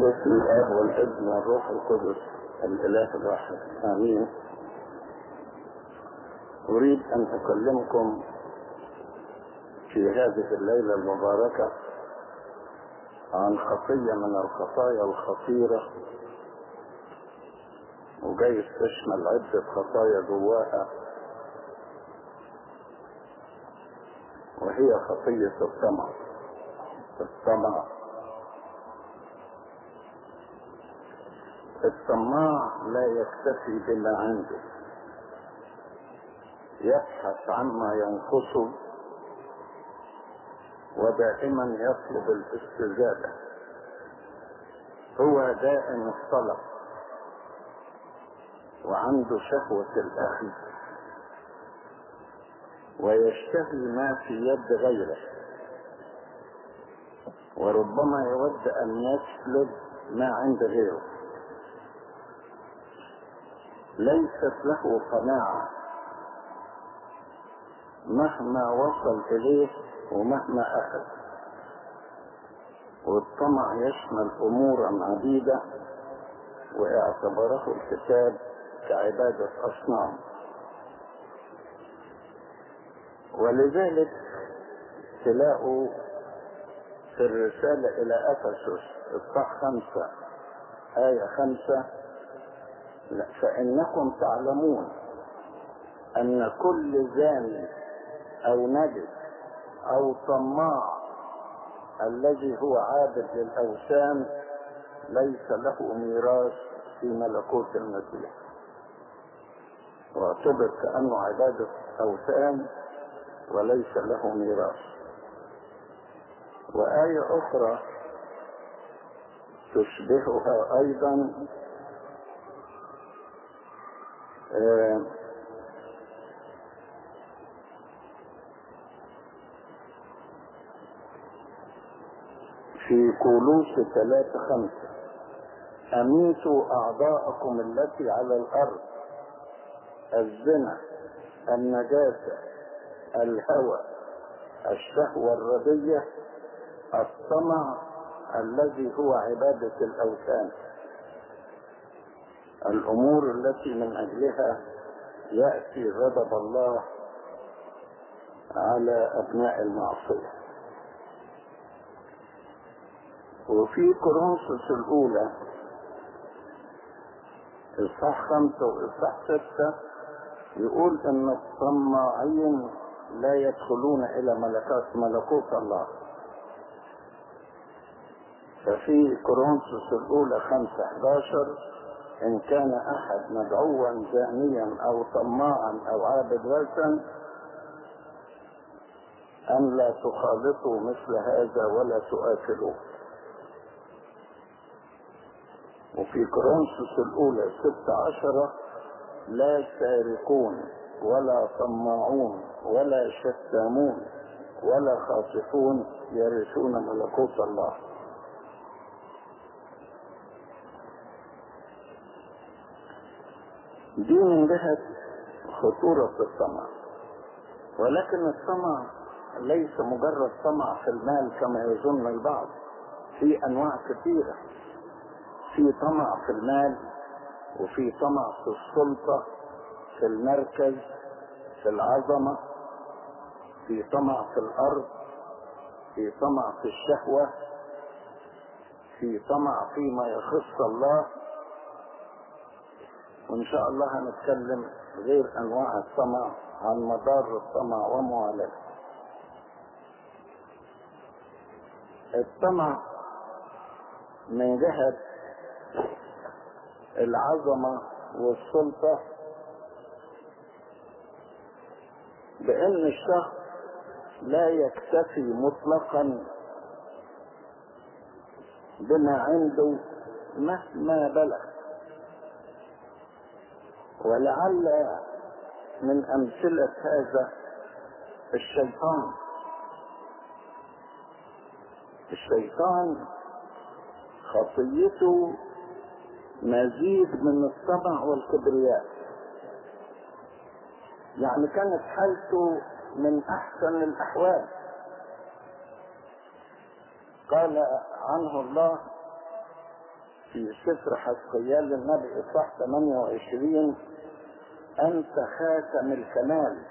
باسم الآب والابن والروح القدس. الإله الواحد. آمين. أريد أن أكلمكم في هذه الليلة المباركة عن خطية من الخطايا الخطيرة. وجاي تشمل عدة خطايا جواها. وهي خطية الطمع الطمع الطماع لا يكتفي بما عنده يبحث عما ينقصه ودائما يطلب الاستزادة هو دائم الطلب وعنده شهوة الأخذ. ويشتهي ما في يد غيره. وربما يود أن يسلب ما عند غيره. ليست له قناعة مهما وصل إليه ومهما أخذ. والطمع يشمل أمورا عديدة واعتبره الكتاب كعبادة أصنام. ولذلك تلاقوا في الرسالة إلى أفسس الصح خمسة آية خمسة فإنكم تعلمون أن كل زاني أو نجس أو طماع الذي هو عابد للأوثان ليس له ميراث في ملكوت المسيح. واعتبر كأنه عبادة أوثان وليس له ميراث. وآية أخرى تشبهها أيضا في كولوس ثلاثة خمسة. أميتوا أعضاءكم التي على الأرض. الزنا النجاسة الهوى الشهوة الردية الطمع الذي هو عبادة الأوثان. الأمور التي من أجلها يأتي غضب الله على أبناء المعصية. وفي كورنثوس الأولى إصحاح خمسة وإصحاح ستة يقول إن الطماعين لا يدخلون إلى ملكات ملكوت الله. ففي كورنثوس الأولى خمسة 11 إن كان أحد مدعوا زانيا أو طماعا أو عابد وثن أن لا تخالطوا مثل هذا ولا تؤكلوه وفي كورنثوس الأولى ستة عشرة لا سارقون ولا طماعون ولا شتامون ولا خاطفون يرثون ملكوت الله. دي من جهة خطورة الطمع ولكن الطمع ليس مجرد طمع في المال كما يظن البعض. في أنواع كثيرة. في طمع في المال وفي طمع في السلطة في المركز في العظمة في طمع في الأرض في طمع في الشهوة في طمع فيما يخص الله. وإن شاء الله هنتكلم غير أنواع الطمع عن مضار الطمع ومعالجته الطمع من جهة العظمة والسلطة بأن الشخص لا يكتفي مطلقا بما عنده مهما بلغ. ولعل من أمثلة هذا الشيطان. الشيطان خطيته مزيد من الطمع والكبرياء. يعني كانت حالته من أحسن الأحوال. قال عنه الله في سفر حسقيال النبي إصحاح 28 أنت خاتم الكمال.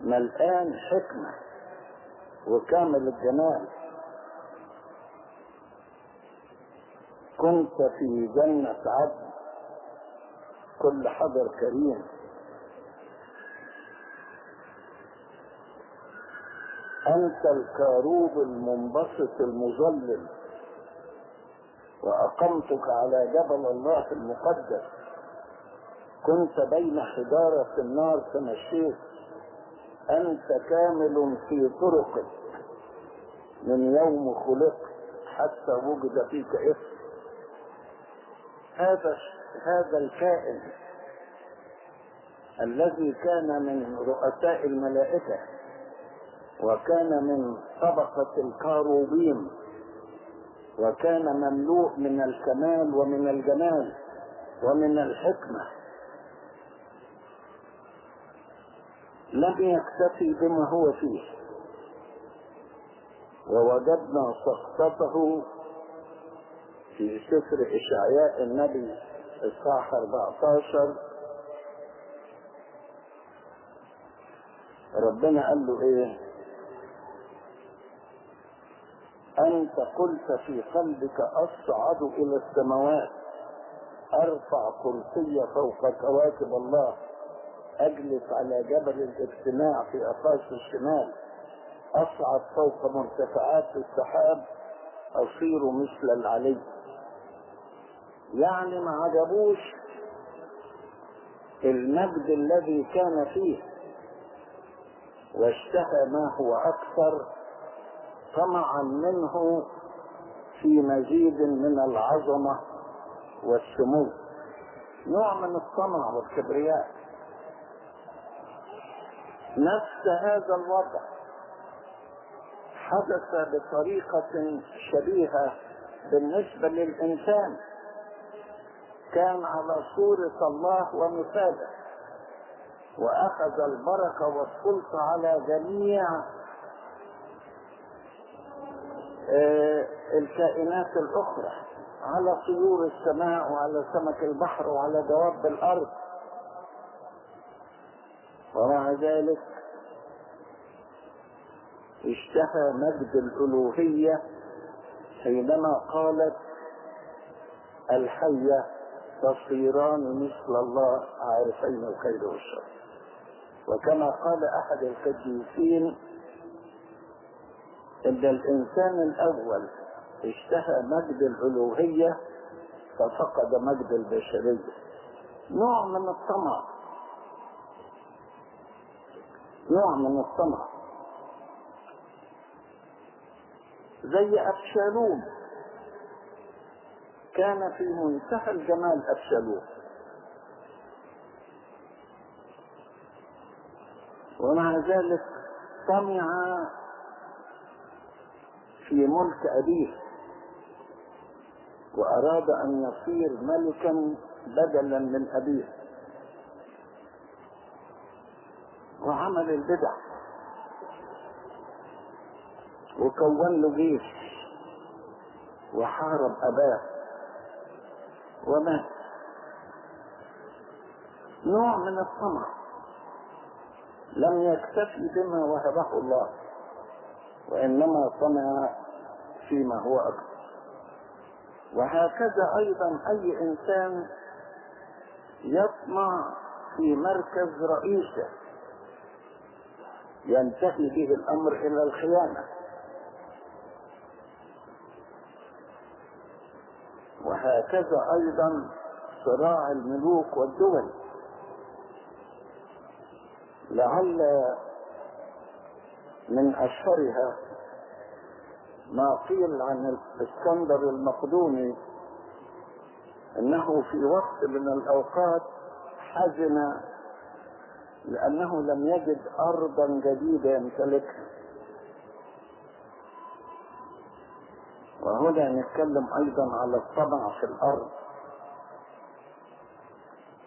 ملآن حكمة وكامل الجمال. كنت في جنة عدن كل حضر كريم. أنت الكاروب المنبسط المظلل وأقمتك على جبل الله المقدس. كنت بين حجارة النار فمشيت أنت كامل في طرقك. من يوم خلقت حتى وجد فيك اسم هذا هذا الكائن الذي كان من رؤساء الملائكة وكان من طبقة الكاروبيم وكان مملوء من الكمال ومن الجمال ومن الحكمة. لم يكتفي بما هو فيه. ووجدنا سقطته في سفر إشعياء النبي إصحاح 14 ربنا قال له إيه؟ أنت قلت في قلبك أصعد إلى السماوات أرفع كرسي فوق كواكب الله. أجلس على جبل الاجتماع في أقاصي الشمال. أصعد فوق مرتفعات السحاب أصير مثل العلي. يعني ما عجبوش المجد الذي كان فيه. واشتهى ما هو أكثر طمعا منه في مزيد من العظمة والسمو. نوع من الطمع والكبرياء. نفس هذا الوضع. حدث بطريقة شبيهة بالنسبة للإنسان. كان على صورة الله ومثاله. وأخذ البركة والسلطة على جميع الكائنات الأخرى. على طيور السماء وعلى سمك البحر وعلى دواب الأرض. ومع ذلك اشتهى مجد الألوهية حينما قالت الحية تصيران مثل الله عارفين الخير والشر. وكما قال أحد القديسين إن الإنسان الأول اشتهى مجد الألوهية ففقد مجد البشرية نوع من الطمع. نوع من الطمع زي أبشالوم. كان في منتهى الجمال أبشالوم. ومع ذلك طمع في ملك أبيه. وأراد أن يصير ملكا بدلا من أبيه. وعمل البدع. وكون له جيش وحارب أباه. ومات. نوع من الطمع. لم يكتفي بما وهبه الله. وإنما طمع فيما هو أكبر وهكذا أيضا أي إنسان يطمع في مركز رئيسه. ينتهي به الأمر إلى الخيانة. وهكذا أيضا صراع الملوك والدول. لعل من أشهرها ما قيل عن الإسكندر المقدوني إنه في وقت من الأوقات حزن لأنه لم يجد ارضا جديدة يمتلكها. وهنا نتكلم أيضا على الطمع في الأرض.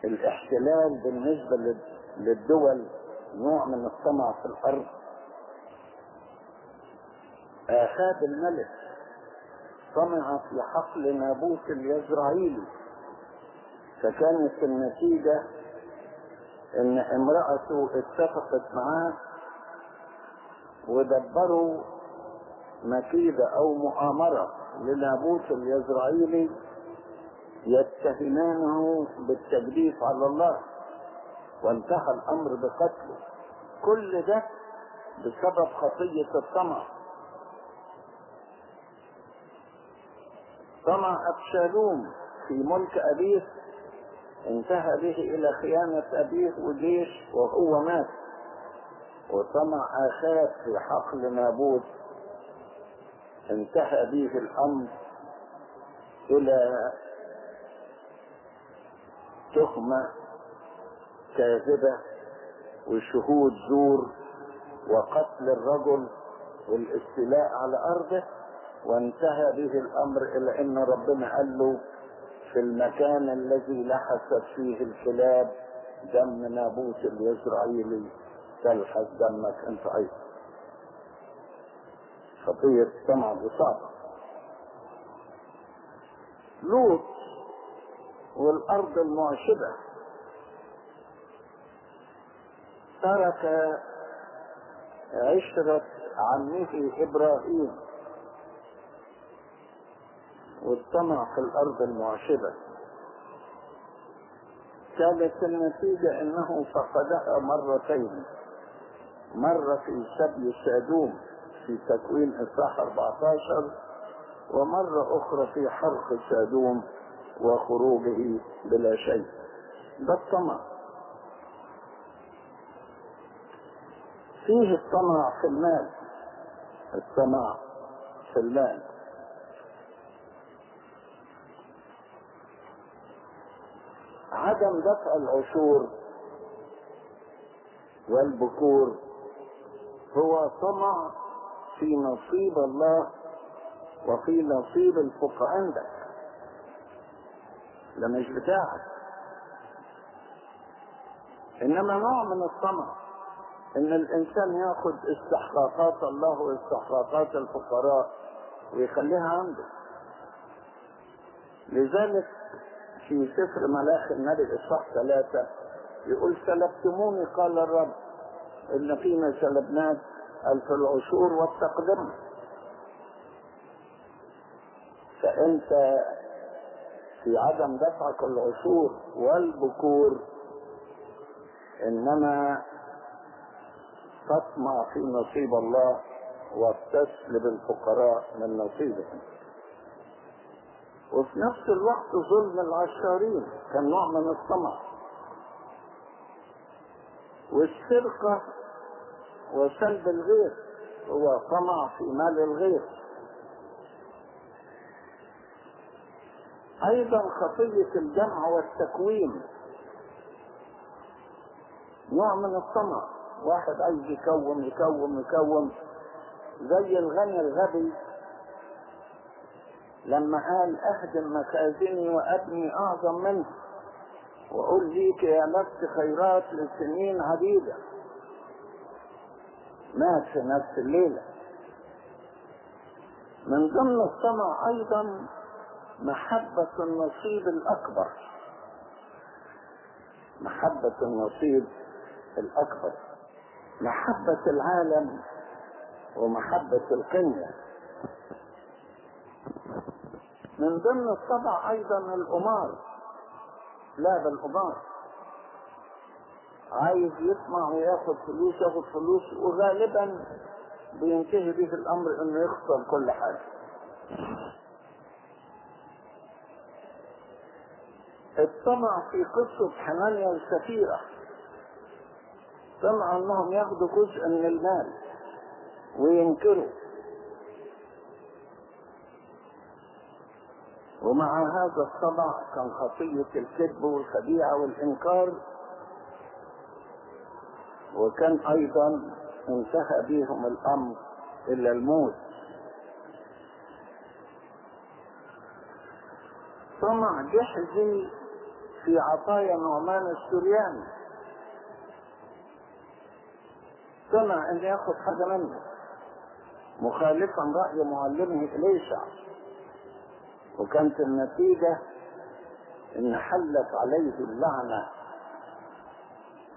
الاحتلال بالنسبة للدول نوع من الطمع في الأرض. آخاب الملك طمع في حقل نابوت اليزرعيلي فكانت النتيجة إن امرأته اتفقت معاه ودبروا مكيدة أو مؤامرة لنابوت اليزرعيلي يتهمانه بالتجديف على الله وانتهى الأمر بقتله. كل ده بسبب خطية الطمع. طمع أبشالوم في ملك أبيه انتهى به إلى خيانة أبيه وجيش وهو مات. وطمع آخاب في حقل نابوت. انتهى به الأمر إلى تهمة كاذبة وشهود زور وقتل الرجل والاستيلاء على أرضه. وانتهى به الأمر إلى أن ربنا قال له في المكان الذي لحست فيه الكلاب دم نابوت اليزرعيلي تلحس دمك أنت أيضا. خطية سمع بصعبة لوط والأرض المعشبة. ترك عشرة عمه إبراهيم. والطمع في الأرض المعشبة. كانت النتيجة أنه فقدها مرتين. مرة في سبي سادوم في تكوين إصحاح 14 ومرة أخرى في حرق سادوم وخروجه بلا شيء. ده الطمع. فيه الطمع في المال. الطمع في المال. عدم دفع العشور والبكور هو طمع في نصيب الله وفي نصيب الفقراء عندك. ده مش بتاعك. إنما نوع من الطمع إن الإنسان ياخد استحقاقات الله واستحقاقات الفقراء ويخليها عنده. لذلك في سفر ملاك النبي اصحاح ثلاثة. يقول سلبتموني قال الرب إن فينا سلبناك الف العشور والتقدمة فأنت في عدم دفعك العشور والبكور إنما تطمع في نصيب الله وتسلب الفقراء من نصيبهم. وفي نفس الوقت ظلم العشارين كان نوع من الطمع. والسرقة وسلب الغير هو طمع في مال الغير. أيضا خطية الجمع والتكوين. نوع من الطمع. واحد عايز يكون يكون يكون زي الغني الغبي. لما قال أهدم مخازني وأبني أعظم منه وأقول ليك يا نفس خيرات لسنين عديدة. مات في نفس الليلة. من ضمن الطمع أيضا محبة النصيب الأكبر. محبة النصيب الأكبر. محبة العالم ومحبة القنية. من ضمن الطبع أيضا القمار. لا بالقمار عايز يطمع وياخد فلوس ياخد فلوس وغالبا بينتهي به الأمر إنه يخسر كل حاجة. الطمع في قصة حنانيا السفيرة. طمع إنهم ياخدوا جزء من المال وينكروا. ومع هذا الطبع كان خطية الكذب والخديعة والإنكار. وكان أيضا انتهى بهم الأمر إلى الموت. طمع جحزي في عطايا نعمان السرياني طمع أن يأخذ حاجة منه مخالفا رأي معلمه إليشع وكانت النتيجة إن حلت عليه اللعنة.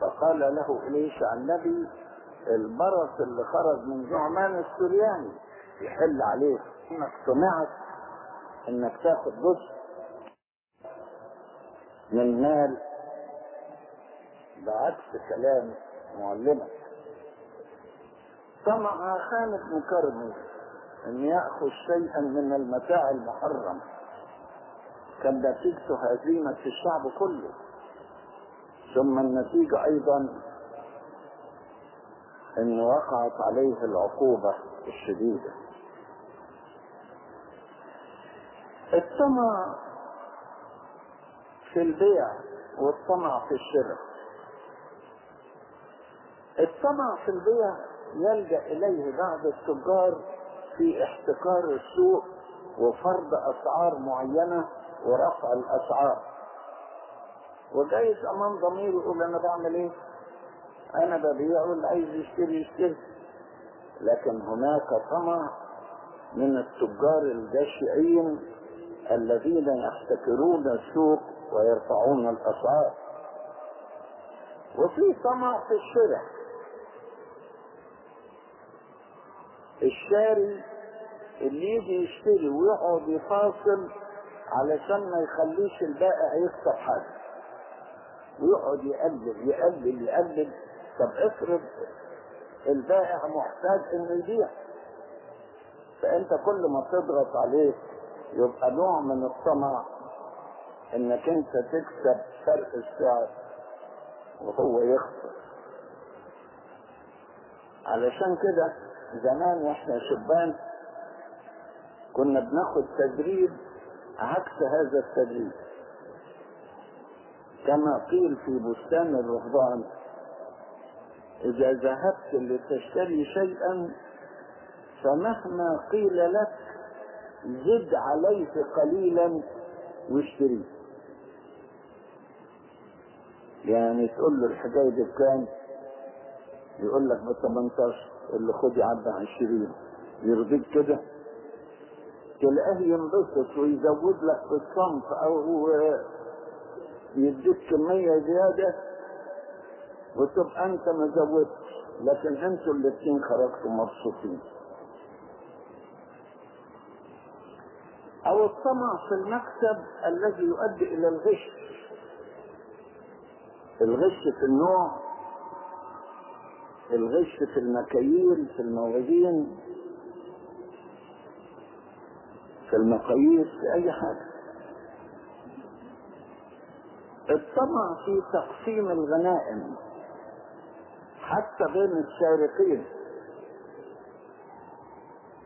فقال له إليشع النبي؟ البرص اللي خرج من نعمان السرياني. يحل عليك. إنك سمعت إنك تاخد جزء من مال بعكس كلام معلمك. طمع خان بن كرمي أن يأخذ شيئا من المتاع المحرم. كان نتيجته هزيمه في الشعب كله. ثم النتيجة أيضا إن وقعت عليه العقوبة الشديدة. الطمع في البيع والطمع في الشراء. الطمع في البيع يلجأ إليه بعض التجار في احتكار السوق وفرض أسعار معينة ورفع الأسعار. وجايز أمام ضميره يقول أنا بعمل إيه؟ أنا ببيع واللي عايز يشتري يشتري. لكن هناك طمع من التجار الجشعين الذين يحتكرون السوق ويرفعون الأسعار. وفي طمع في الشرع الشاري اللي يجي يشتري ويقعد يفاصل علشان ما يخليش البائع يكسب حاجة. ويقعد يقلل يقلل يقلل. طب افرض البائع محتاج إنه يبيع. فأنت كل ما تضغط عليه يبقى نوع من الطمع إنك أنت تكسب فرق السعر وهو يخسر. علشان كده زمان وإحنا شبان كنا بناخد تدريب عكس هذا التدريب. كما قيل في بستان الرهبان إذا ذهبت لتشتري شيئا فمهما قيل لك زد عليه قليلا واشتريه يعني تقول له الحكاية دي بكام يقول لك ب 18 اللي خد يعدي 20 يرضيك كده؟ تلاقيه ينبسط ويزود لك في الصنف أو يديك كمية زيادة وتبقى أنت ما زودتش. لكن أنتوا الاثنين خرجتوا مبسوطين. أو الطمع في المكسب الذي يؤدي إلى الغش. الغش في النوع الغش في المكاييل في الموازين في المقاييس في أي حاجة. الطمع في تقسيم الغنائم حتى بين الشارقين.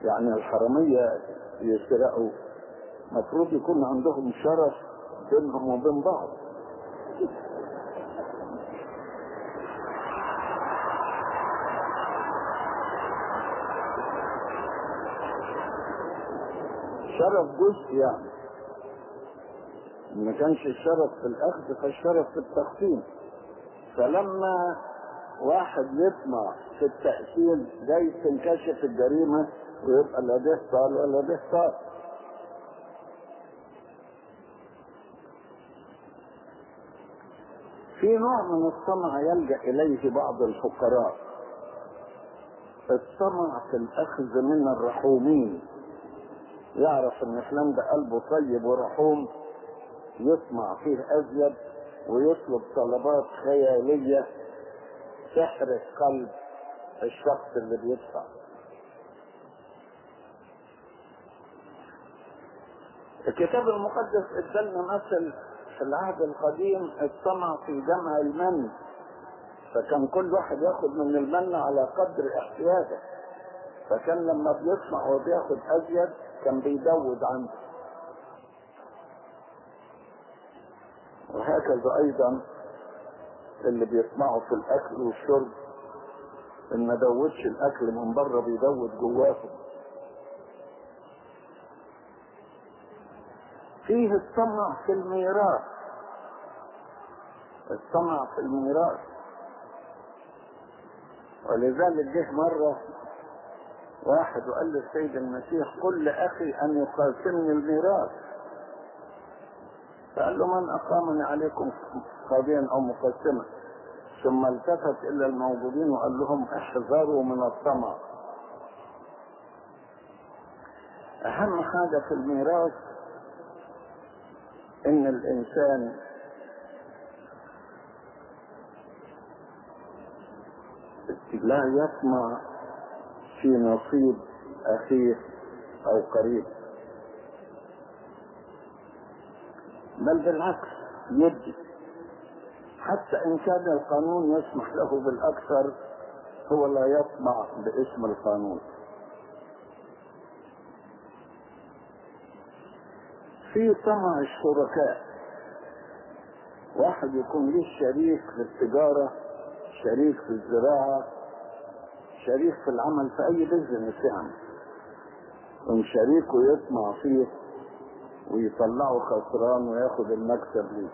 يعني الحرامية يسرقوا مفروض يكون عندهم شرف بينهم وبين بعض. شرف جزء يعني. ما كانش الشرف في الأخذ فالشرف في التقسيم فلما واحد يطمع في التقسيم جاي تنكشف الجريمة ويبقى لا ده صار ولا ده صار في نوع من الطمع يلجأ إليه بعض الفقراء. الطمع في الأخذ من الرحومين. يعرف ان فلان ده قلبه طيب ورحوم يطمع فيه أزيد ويطلب طلبات خيالية تحرق قلب الشخص اللي بيدفع. الكتاب المقدس ادالنا مثل في العهد القديم الطمع في جمع المن فكان كل واحد ياخد من المن على قدر احتياجه. فكان لما بيطمع وبياخد أزيد كان بيزود عنه. وهكذا أيضا اللي بيطمعوا في الأكل والشرب إن ما دوتش الأكل من بره بيدود جواهم فيه الطمع في الميراث. الطمع في الميراث. ولذلك جه مرة واحد وقال للسيد المسيح قل لأخي أن يقاسمني الميراث. فقال له من أقامني عليكم قاضيا أو مقسما؟ ثم التفت إلى الموجودين وقال لهم احذروا من الطمع. أهم حاجة في الميراث إن الإنسان لا يطمع في نصيب أخيه أو قريب. بل بالعكس يدي حتى إن كان القانون يسمح له بالأكثر هو لا يطمع باسم القانون. في طمع الشركاء. واحد يكون ليه شريك في التجارة شريك في الزراعة شريك في العمل في أي بزنس يعني. وإن شريكه يطمع فيه ويطلعه خسران وياخد المكسب ليه.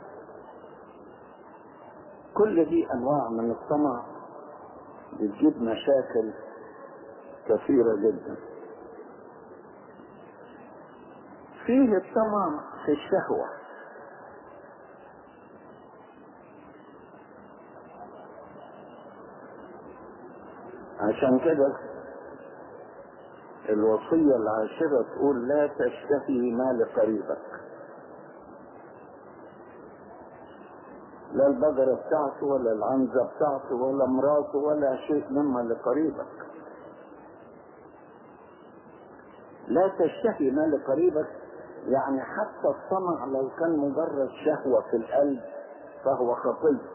كل دي أنواع من الطمع بتجيب مشاكل كثيرة جدا. فيه الطمع في الشهوة. عشان كده الوصية العاشرة تقول لا تشتهي مال قريبك لا البقرة بتاعته ولا العنزة بتاعته ولا مراته ولا شيء مما لقريبك. لا تشتهي مال قريبك يعني حتى الطمع لو كان مجرد شهوة في القلب فهو خطية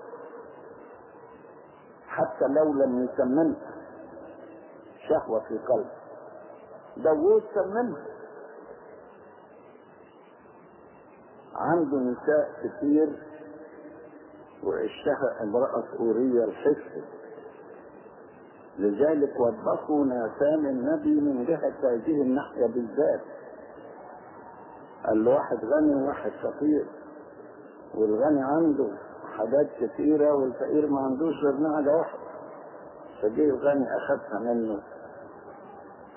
حتى لو لم يسمنها شهوة في قلب داوود سمنها عنده نساء كتير وعشها امرأة أورية الحسن لذلك وبخوا ناسان النبي من جهة هذه الناحية بالذات. قال له واحد غني وواحد فقير والغني عنده حاجات كثيرة والفقير ما عندوش غير نعجة واحدة فجه الغني أخذها منه.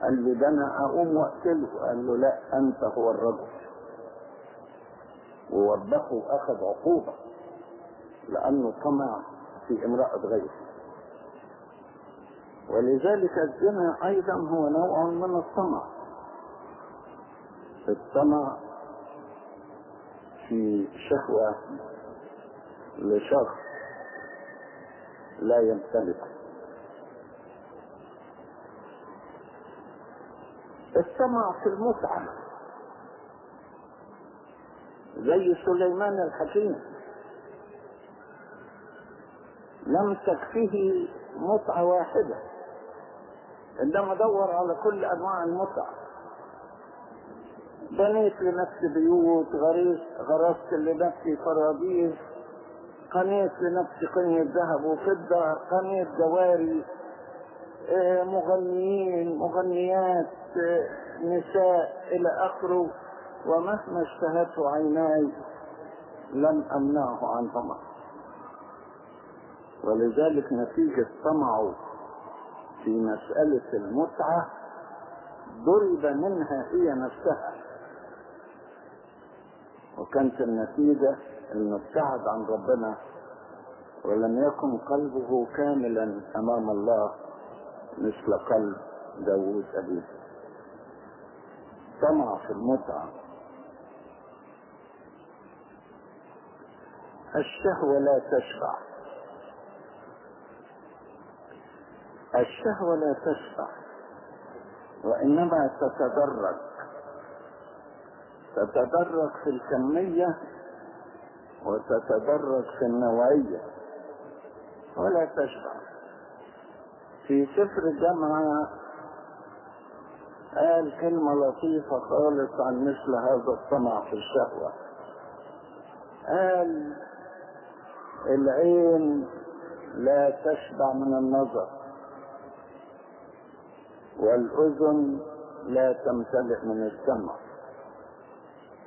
قال له ده أنا أقوم وأقتله. قال له لا أنت هو الرجل. ووبخه أخذ عقوبة لأنه طمع في امرأة غيره. ولذلك الزنا أيضا هو نوع من الطمع. الطمع في شهوة لشخص لا يمتلكه الطمع في المتعة زي سليمان الحكيم. لم تكفيه متعة واحدة. عندما دور على كل أنواع المتعة بنيت لنفسي بيوت غريس غرست لنفسي فراديس. قنيت لنفسي قنية ذهب وفضة. قنيت جواري مغنيين مغنيات نساء إلى آخره. ومهما اشتهته عيناي لم أمنعه عن طمع. ولذلك نتيجة طمعه في مسألة المتعة ضرب منها هي نفسها. وكانت النتيجة انه ابتعد عن ربنا ولم يكن قلبه كاملا أمام الله. مثل قلب داوود ابيه طمع في المتعة. الشهوة لا تشبع الشهوة لا تشبع وإنما تتدرج. تتدرج في الكمية وتتدرج في النوعية. ولا تشبع في سفر الجامعة قال كلمة لطيفة خالص عن مثل هذا الطمع في الشهوة. قال العين لا تشبع من النظر والأذن لا تمتلئ من السمع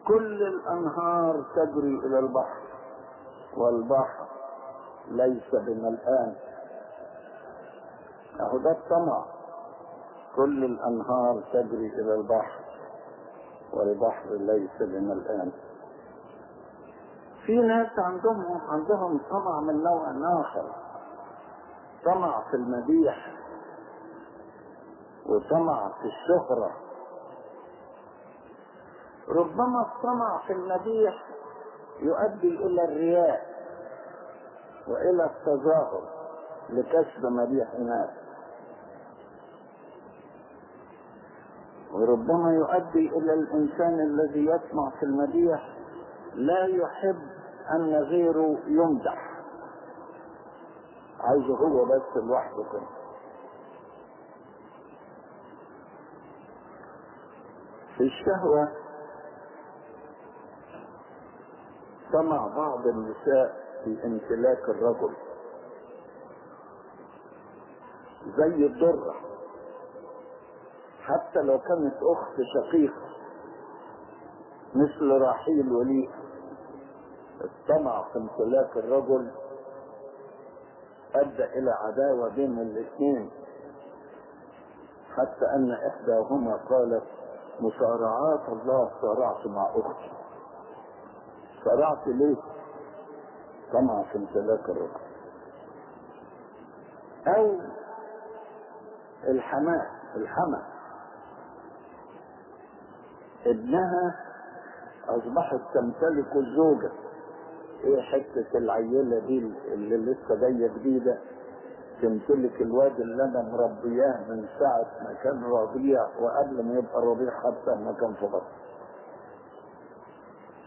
كل الأنهار تجري إلى البحر والبحر ليس بملآن. أهو ده الطمع كل الأنهار تجري إلى البحر والبحر ليس بملآن في ناس عندهم عندهم طمع من نوع آخر. طمع في المديح وطمع في الشهرة. ربما الطمع في المديح يؤدي إلى الرياء وإلى التظاهر لكسب مديح الناس وربما يؤدي إلى الإنسان الذي يطمع في المديح لا يحب أن غيره يمدح. عايزه هو بس لوحده كده. في الشهوة طمع بعض النساء في امتلاك الرجل. زي الدرة. حتى لو كانت أخت شقيقة مثل رحيل وليد الطمع في امتلاك الرجل أدى إلى عداوة بين الاثنين. حتى أن إحداهما قالت مصارعات الله صارعت مع أختي. صارعت ليه؟ طمع في امتلاك الرجل. أو الحماة الحمى ابنها أصبحت تمتلك الزوجة. إيه حتة العيلة دي اللي لسه جاية جديدة؟ تمتلك الواد اللي أنا مربياه من ساعة ما كان رضيع وقبل ما يبقى رضيع حتى ما كان في بطن.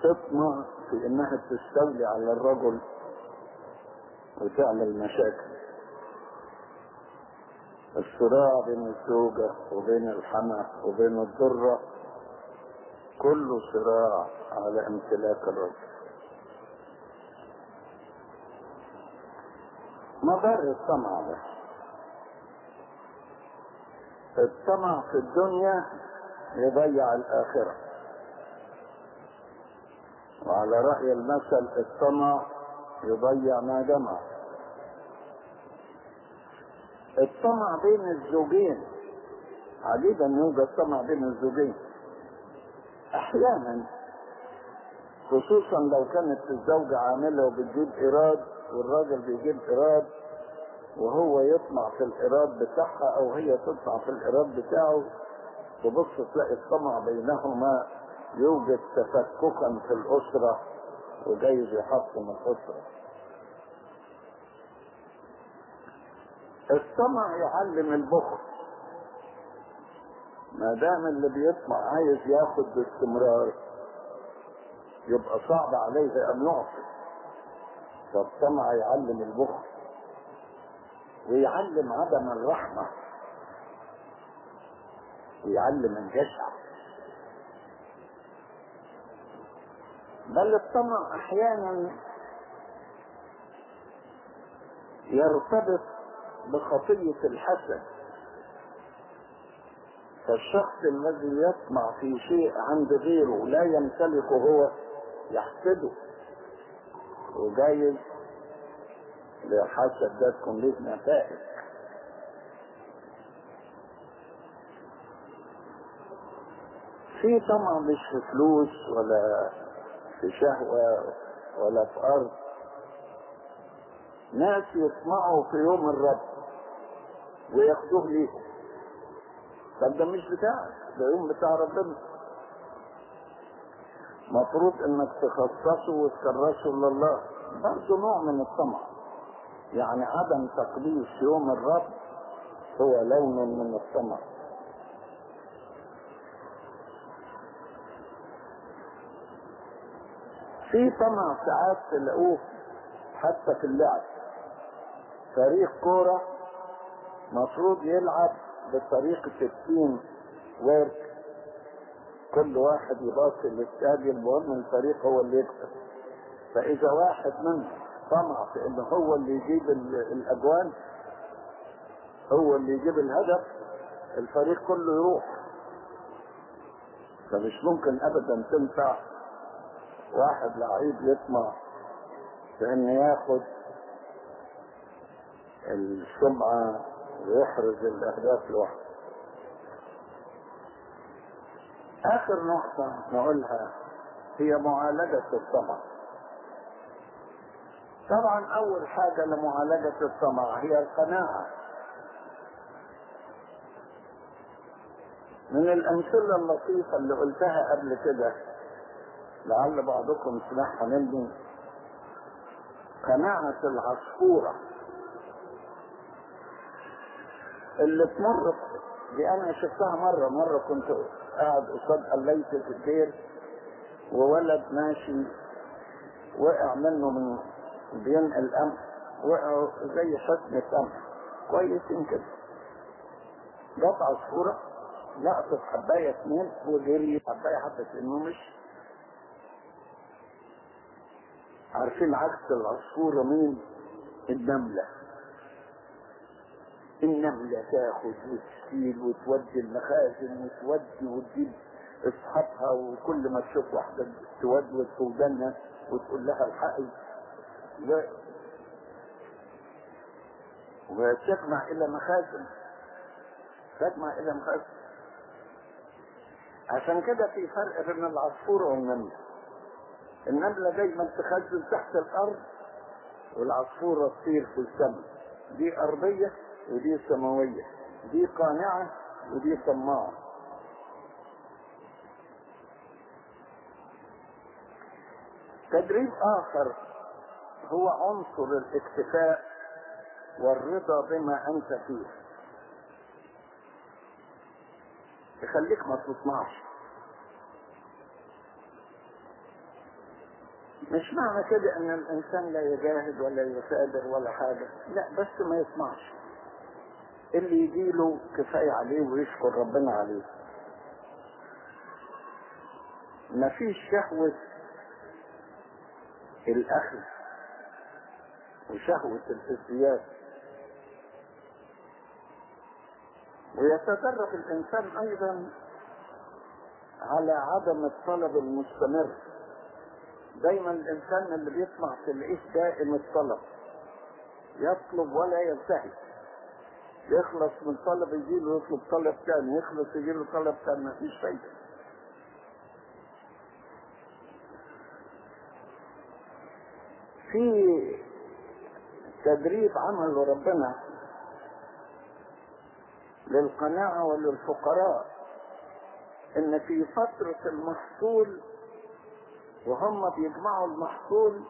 تطمع في إنها تستولي على الرجل وتعمل مشاكل. الصراع بين الزوجة وبين الحمى وبين الضرة كله صراع على امتلاك الرجل مضر الطمع ده. الطمع في الدنيا يضيع الآخرة. وعلى رأي المثل الطمع يضيع ما جمع الطمع بين الزوجين. عديدا يوجد طمع بين الزوجين. أحيانا خصوصا لو كانت الزوجة عاملة وبتجيب إيراد والراجل بيجيب إيراد وهو يطمع في الإيراد بتاعها أو هي تطمع في الإيراد بتاعه تبص تلاقي الطمع بينهما يوجد تفككا في الأسرة وجايز يحطم الأسرة. الطمع يعلم البخل. ما دام اللي بيطمع عايز ياخد باستمرار يبقى صعب عليه أن يعطي. فالطمع يعلم البخل ويعلم عدم الرحمة ويعلم الجشع. بل الطمع أحيانا يرتبط بخطية الحسد. فالشخص الذي يطمع في شيء عند غيره لا يمتلكه هو يحسده. وجايز لحسد ده تكون له نتائج في طمع مش في فلوس ولا في شهوة ولا في أرض. ناس يطمعوا في يوم الرب وياخدوه ليهم. ده مش بتاعك ده يوم بتاع ربنا. مفروض إنك تخصصه وتكرسه لله. برضه نوع من الطمع. يعني عدم تقديس يوم الرب هو لون من الطمع. في طمع ساعات تلاقوه حتى في اللعب. فريق كورة مفروض يلعب بطريقة التيم ويرك كل واحد يباصي للتاني المهم الفريق هو اللي يكسب. فإذا واحد منهم طمع في إن هو اللي يجيب الأجوان هو اللي يجيب الهدف الفريق كله يروح. فمش ممكن أبدا تنفع واحد لعيب يطمع في إنه ياخد السمعة ويحرز الأهداف لوحده آخر نقطة نقولها هي معالجة الطمع طبعا أول حاجة لمعالجة الطمع هي القناعة. من الأمثلة اللطيفة اللي قلتها قبل كده لعل بعضكم سمعها مني قناعة العصفورة. اللي تمر دي أنا شفتها مرة مرة كنت قاعد قصاد قليت في الدير وولد ماشي وقع منه من بينقل قمح وقعوا زي حسن قمح كويسين كده جت عصفورة لقطت حباية اتنين وجري حباية حبت إنه مش. عارفين عكس العصفورة مين؟ النملة. النملة تاخد وتشيل وتودي المخازن وتودي وتجيب إصحابها وكل ما تشوف واحدة تودود في وتقول لها الحقي. وتجمع إلى مخازن. تجمع إلى مخازن. عشان كده في فرق بين العصفورة والنملة النملة دايما تخزن تحت الأرض والعصفورة تطير في السماء. دي أرضية. ودي سماوية دي قانعة ودي طماعة تدريب آخر هو عنصر الاكتفاء والرضا بما أنت فيه. يخليك ما تطمعش. مش معنى كده إن الإنسان لا يجاهد ولا يثابر ولا حاجة لا بس ما يطمعش اللي يجيله كفاية عليه ويشكر ربنا عليه. مفيش شهوة الأخذ وشهوة الإزدياد. ويتدرب الإنسان أيضا على عدم الطلب المستمر. دايما الإنسان اللي بيطمع تلاقيه دائم الطلب. يطلب ولا ينتهي. يخلص من طلب يجيله يطلب طلب ثاني يخلص يجيله طلب ثاني مفيش فايدة. في تدريب عمله ربنا للقناعة وللفقراء إن في فترة المحصول وهم بيجمعوا المحصول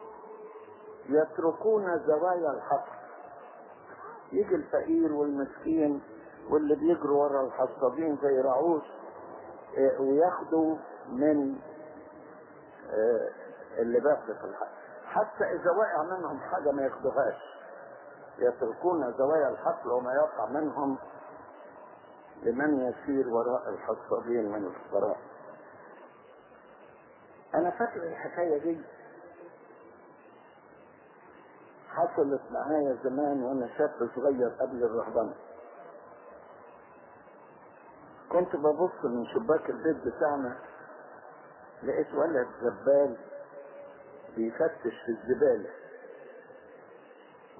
يتركون زوايا الحقل يجي الفقير والمسكين واللي بيجروا ورا الحصادين زي رعوش آه وياخدوا من آه اللي باقي في الحقل حتى إذا وقع منهم حاجة ما ياخدوهاش. يتركون زوايا الحقل وما يقع منهم لمن يسير وراء الحصادين من الفقراء أنا فاكر الحكاية دي. حصلت معايا زمان وأنا شاب صغير قبل الرهبنة. كنت ببص من شباك البيت بتاعنا لقيت ولد زبال بيفتش في الزبالة.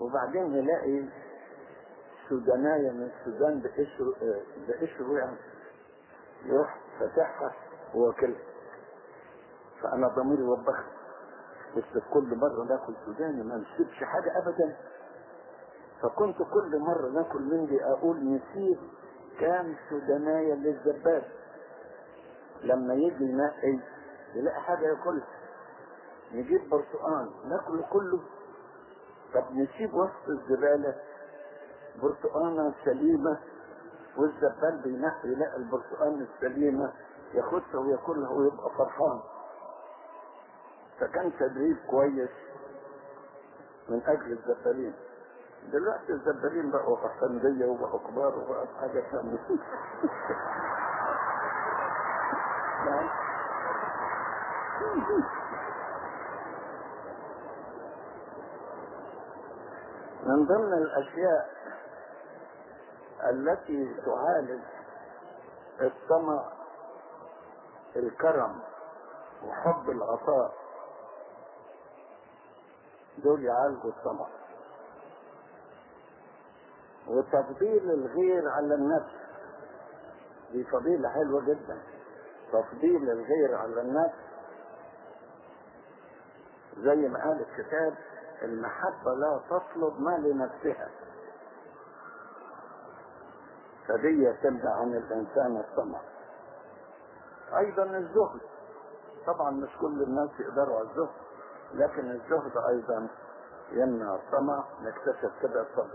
وبعدين يلاقي سودانية من السودان بقشر يعني. يروح فاتحها واكلها فأنا ضميري وبخت. بس كل مرة ناكل سوداني ما نسيبش حاجة أبدا. فكنت كل مرة ناكل من دي أقول نسيب كام سودانية للزبال. لما يجي ينقي يلاقي حاجة ياكلها. نجيب برتقان ناكله كله. طب نسيب وسط الزبالة برتقانة سليمة والزبال بينقي يلاقي البرتقان السليمة ياخدها وياكلها ويبقى فرحان. فكان تدريب كويس من أجل الزبالين دلوقتي الزبالين بقوا حسندية وبقوا كبار وبقوا حاجة ثانية من ضمن الأشياء التي تعالج الطمع الكرم وحب العطاء. دول يعالجوا الطمع وتفضيل الغير على النفس. دي فضيلة حلوة جدا. تفضيل الغير على النفس. زي ما قال الكتاب المحبة لا تطلب ما لنفسها. فدي تمنع عن الإنسان الطمع أيضا الزهد. طبعا مش كل الناس يقدروا على الزهد. لكن الزهد أيضا يمنع الطمع نكتشف كده